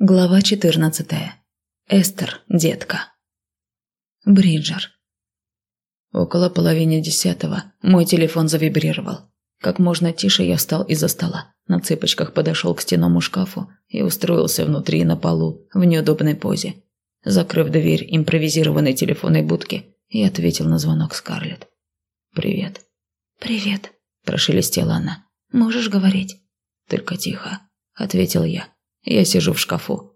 Глава 14. Эстер, детка. Бриджер. Около половины десятого мой телефон завибрировал. Как можно тише я встал из-за стола, на цыпочках подошел к стенному шкафу и устроился внутри на полу в неудобной позе. Закрыв дверь импровизированной телефонной будки, я ответил на звонок Скарлетт. «Привет». «Привет», – прошелестела она. «Можешь говорить?» «Только тихо», – ответил я. Я сижу в шкафу.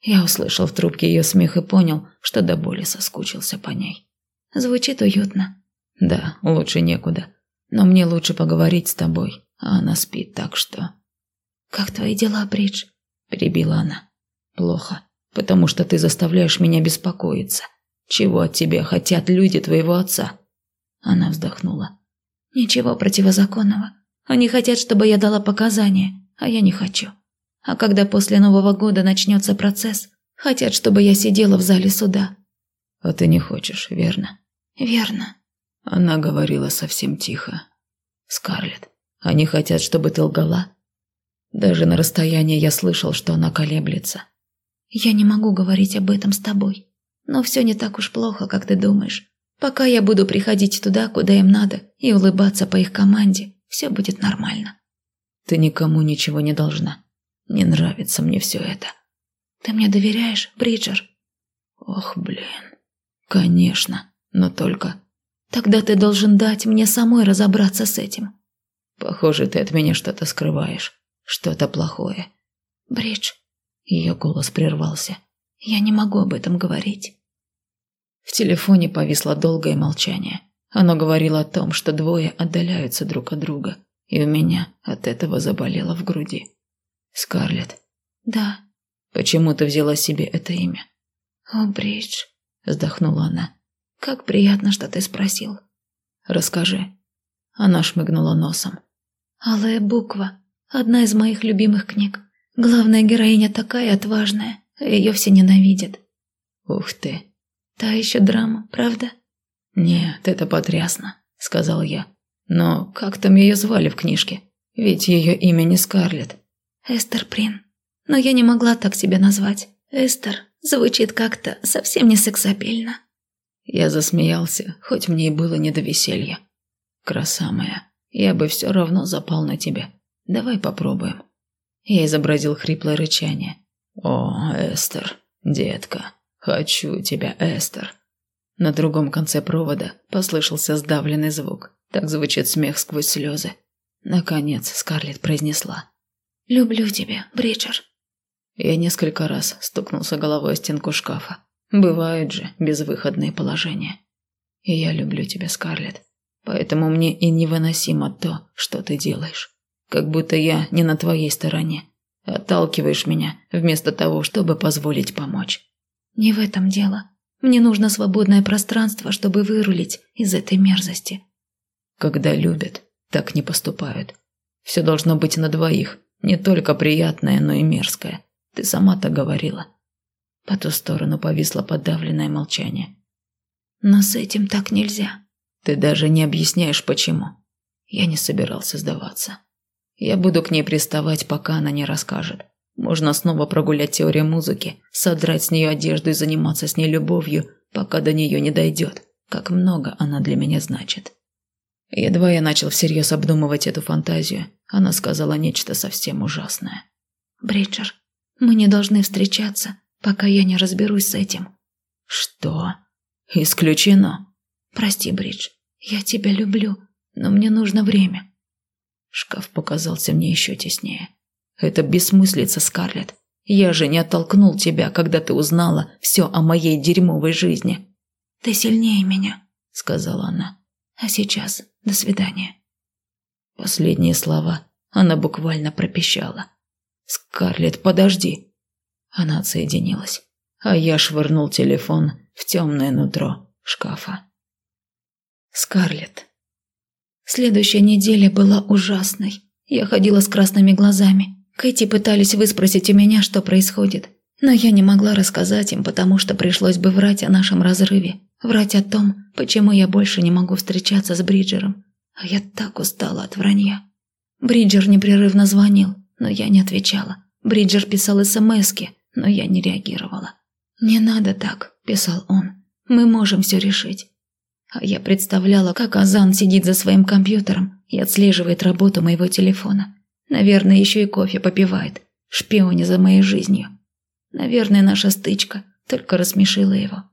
Я услышал в трубке ее смех и понял, что до боли соскучился по ней. Звучит уютно. Да, лучше некуда. Но мне лучше поговорить с тобой, а она спит, так что... «Как твои дела, Бридж?» – перебила она. «Плохо, потому что ты заставляешь меня беспокоиться. Чего от тебя хотят люди твоего отца?» Она вздохнула. «Ничего противозаконного. Они хотят, чтобы я дала показания, а я не хочу. А когда после Нового года начнется процесс, хотят, чтобы я сидела в зале суда. А ты не хочешь, верно? Верно. Она говорила совсем тихо. Скарлетт, они хотят, чтобы ты лгала? Даже на расстоянии я слышал, что она колеблется. Я не могу говорить об этом с тобой. Но все не так уж плохо, как ты думаешь. Пока я буду приходить туда, куда им надо, и улыбаться по их команде, все будет нормально. Ты никому ничего не должна. Не нравится мне все это. Ты мне доверяешь, Бриджер? Ох, блин. Конечно, но только... Тогда ты должен дать мне самой разобраться с этим. Похоже, ты от меня что-то скрываешь. Что-то плохое. Бридж. Ее голос прервался. Я не могу об этом говорить. В телефоне повисло долгое молчание. Оно говорило о том, что двое отдаляются друг от друга, и у меня от этого заболело в груди. Скарлетт. Да. Почему ты взяла себе это имя? О, Бридж. Вздохнула она. Как приятно, что ты спросил. Расскажи. Она шмыгнула носом. Алая буква. Одна из моих любимых книг. Главная героиня такая отважная. Ее все ненавидят. Ух ты. Та еще драма, правда? Нет, это потрясно, сказал я. Но как там ее звали в книжке? Ведь ее имя не Скарлетт. Эстер Прин. Но я не могла так себя назвать. Эстер звучит как-то совсем не сексапильно. Я засмеялся, хоть мне и было не до веселья. Краса моя, я бы все равно запал на тебя. Давай попробуем. Я изобразил хриплое рычание. О, Эстер, детка, хочу тебя, Эстер. На другом конце провода послышался сдавленный звук. Так звучит смех сквозь слезы. Наконец Скарлетт произнесла. «Люблю тебя, Бриджер». Я несколько раз стукнулся головой о стенку шкафа. Бывают же безвыходные положения. И я люблю тебя, Скарлетт. Поэтому мне и невыносимо то, что ты делаешь. Как будто я не на твоей стороне. Отталкиваешь меня, вместо того, чтобы позволить помочь. Не в этом дело. Мне нужно свободное пространство, чтобы вырулить из этой мерзости. Когда любят, так не поступают. Все должно быть на двоих, не только приятное, но и мерзкое. Ты сама так говорила. По ту сторону повисло подавленное молчание. Но с этим так нельзя. Ты даже не объясняешь, почему. Я не собирался сдаваться. Я буду к ней приставать, пока она не расскажет. Можно снова прогулять теорию музыки, содрать с нее одежду и заниматься с ней любовью, пока до нее не дойдет, как много она для меня значит. Едва я начал всерьез обдумывать эту фантазию, она сказала нечто совсем ужасное. «Бриджер, мы не должны встречаться, пока я не разберусь с этим». «Что? Исключено?» «Прости, Бридж, я тебя люблю, но мне нужно время». Шкаф показался мне еще теснее. «Это бессмыслица, Скарлетт. Я же не оттолкнул тебя, когда ты узнала все о моей дерьмовой жизни». «Ты сильнее меня», — сказала она. «А сейчас до свидания». Последние слова она буквально пропищала. «Скарлетт, подожди!» Она отсоединилась, а я швырнул телефон в темное нутро шкафа. Скарлетт. Следующая неделя была ужасной. Я ходила с красными глазами. Кэти пытались выспросить у меня, что происходит. Но я не могла рассказать им, потому что пришлось бы врать о нашем разрыве. Врать о том, почему я больше не могу встречаться с Бриджером. А я так устала от вранья. Бриджер непрерывно звонил, но я не отвечала. Бриджер писал смски, но я не реагировала. «Не надо так», – писал он. «Мы можем все решить». А я представляла, как Азан сидит за своим компьютером и отслеживает работу моего телефона. Наверное, еще и кофе попивает, шпионе за моей жизнью. Наверное, наша стычка только рассмешила его.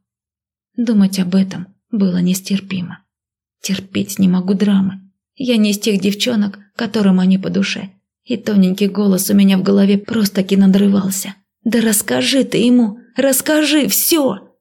Думать об этом было нестерпимо. Терпеть не могу драмы. Я не из тех девчонок, которым они по душе. И тоненький голос у меня в голове просто-таки надрывался. «Да расскажи ты ему! Расскажи все!»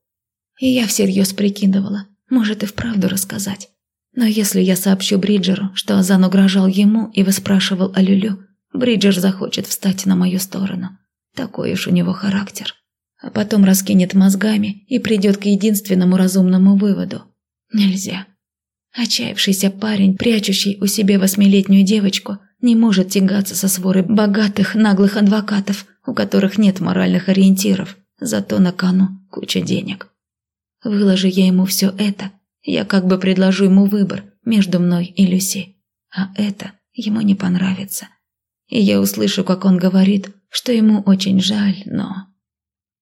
И я всерьез прикидывала, может и вправду рассказать. Но если я сообщу Бриджеру, что Азан угрожал ему и выспрашивал о Люлю, Бриджер захочет встать на мою сторону. Такой уж у него характер. А потом раскинет мозгами и придет к единственному разумному выводу. Нельзя. Отчаявшийся парень, прячущий у себя восьмилетнюю девочку, не может тягаться со сворой богатых, наглых адвокатов, у которых нет моральных ориентиров, зато на кону куча денег. Выложи я ему все это, я как бы предложу ему выбор между мной и Люси. А это ему не понравится. И я услышу, как он говорит, что ему очень жаль, но...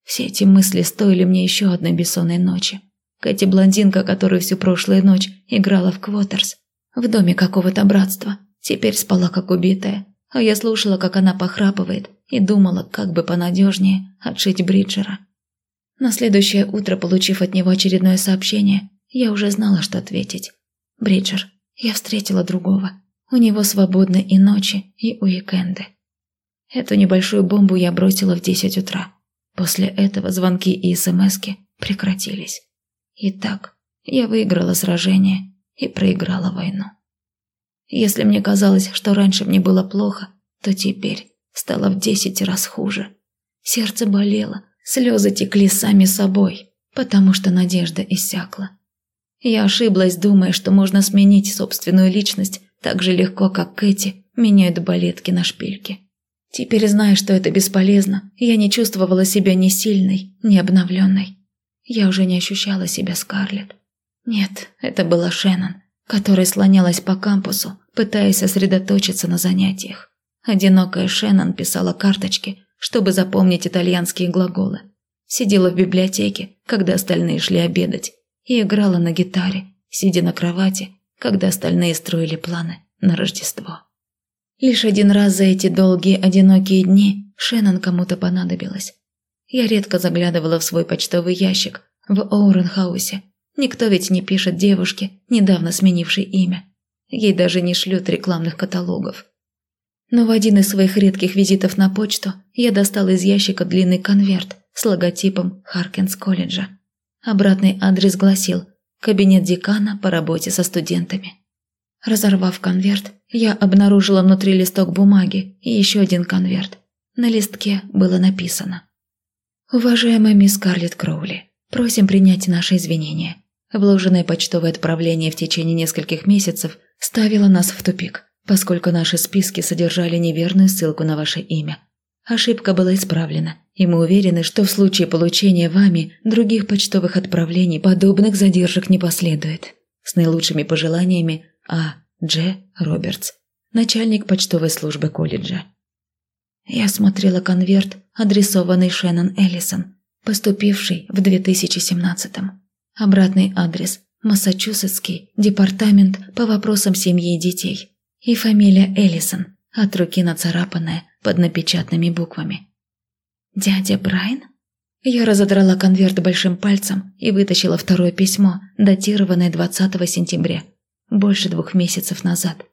Все эти мысли стоили мне еще одной бессонной ночи. Кэти блондинка, которая всю прошлую ночь играла в Квотерс, в доме какого-то братства, теперь спала как убитая, а я слушала, как она похрапывает, и думала, как бы понадежнее отшить Бриджера. На следующее утро, получив от него очередное сообщение, я уже знала, что ответить. «Бриджер, я встретила другого. У него свободны и ночи, и уикенды». Эту небольшую бомбу я бросила в десять утра. После этого звонки и смски прекратились. Итак, я выиграла сражение и проиграла войну. Если мне казалось, что раньше мне было плохо, то теперь стало в десять раз хуже. Сердце болело, Слезы текли сами собой, потому что надежда иссякла. Я ошиблась, думая, что можно сменить собственную личность так же легко, как Кэти меняют балетки на шпильки. Теперь, зная, что это бесполезно, я не чувствовала себя ни сильной, ни обновленной. Я уже не ощущала себя Скарлетт. Нет, это была Шеннон, которая слонялась по кампусу, пытаясь сосредоточиться на занятиях. Одинокая Шеннон писала карточки, чтобы запомнить итальянские глаголы. Сидела в библиотеке, когда остальные шли обедать, и играла на гитаре, сидя на кровати, когда остальные строили планы на Рождество. Лишь один раз за эти долгие одинокие дни Шеннон кому-то понадобилась. Я редко заглядывала в свой почтовый ящик в Оуренхаусе. Никто ведь не пишет девушке, недавно сменившей имя. Ей даже не шлют рекламных каталогов. Но в один из своих редких визитов на почту я достал из ящика длинный конверт с логотипом Харкинс колледжа. Обратный адрес гласил «Кабинет декана по работе со студентами». Разорвав конверт, я обнаружила внутри листок бумаги и еще один конверт. На листке было написано «Уважаемая мисс Карлетт Кроули, просим принять наши извинения. Вложенное почтовое отправление в течение нескольких месяцев ставило нас в тупик поскольку наши списки содержали неверную ссылку на ваше имя. Ошибка была исправлена, и мы уверены, что в случае получения вами других почтовых отправлений подобных задержек не последует. С наилучшими пожеланиями А. Дж. Робертс, начальник почтовой службы колледжа. Я смотрела конверт, адресованный Шеннон Эллисон, поступивший в 2017-м. Обратный адрес – Массачусетский департамент по вопросам семьи и детей – и фамилия Эллисон, от руки нацарапанная под напечатанными буквами. «Дядя Брайан?» Я разодрала конверт большим пальцем и вытащила второе письмо, датированное 20 сентября, больше двух месяцев назад.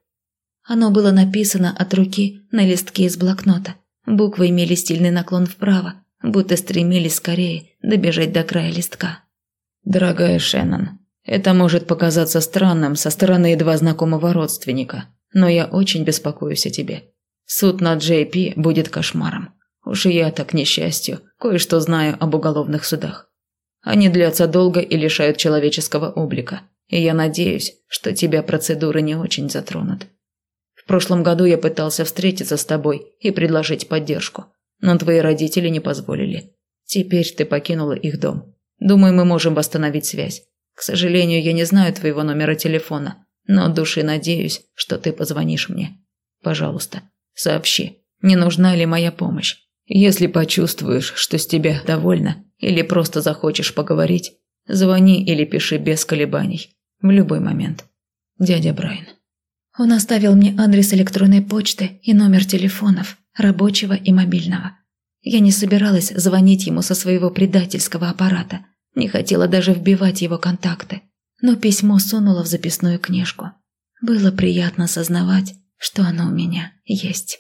Оно было написано от руки на листке из блокнота. Буквы имели стильный наклон вправо, будто стремились скорее добежать до края листка. «Дорогая Шеннон, это может показаться странным со стороны едва знакомого родственника, но я очень беспокоюсь о тебе. Суд над Джей будет кошмаром. Уж и я так, к несчастью, кое-что знаю об уголовных судах. Они длятся долго и лишают человеческого облика, и я надеюсь, что тебя процедуры не очень затронут. В прошлом году я пытался встретиться с тобой и предложить поддержку, но твои родители не позволили. Теперь ты покинула их дом. Думаю, мы можем восстановить связь. К сожалению, я не знаю твоего номера телефона, но от души надеюсь, что ты позвонишь мне. Пожалуйста, сообщи, не нужна ли моя помощь. Если почувствуешь, что с тебя довольно, или просто захочешь поговорить, звони или пиши без колебаний. В любой момент. Дядя Брайан. Он оставил мне адрес электронной почты и номер телефонов, рабочего и мобильного. Я не собиралась звонить ему со своего предательского аппарата, не хотела даже вбивать его контакты, но письмо сунула в записную книжку. Было приятно осознавать, что оно у меня есть.